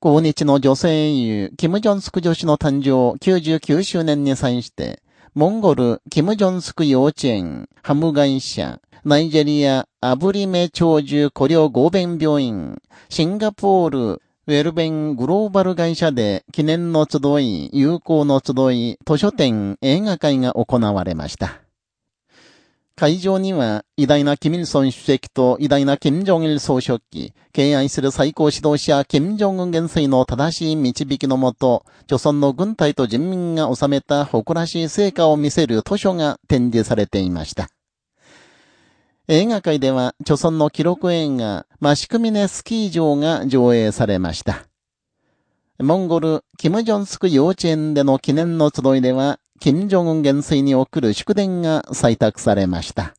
抗日の女性英雄、キム・ジョンスク女子の誕生99周年に際して、モンゴル、キム・ジョンスク幼稚園、ハム会社、ナイジェリア、アブリメ長寿古領合弁病院、シンガポール、ウェルベングローバル会社で記念の集い、友好の集い、図書展、映画会が行われました。会場には、偉大なキミルソン主席と偉大なキム・ジョンイル総書記、敬愛する最高指導者キム・ジョン元帥の正しい導きのもと、朝鮮の軍隊と人民が収めた誇らしい成果を見せる図書が展示されていました。映画界では、朝鮮の記録映画、マシクミネスキー場が上映されました。モンゴル、キム・ジョンスク幼稚園での記念の集いでは、金正恩元帥に送る祝電が採択されました。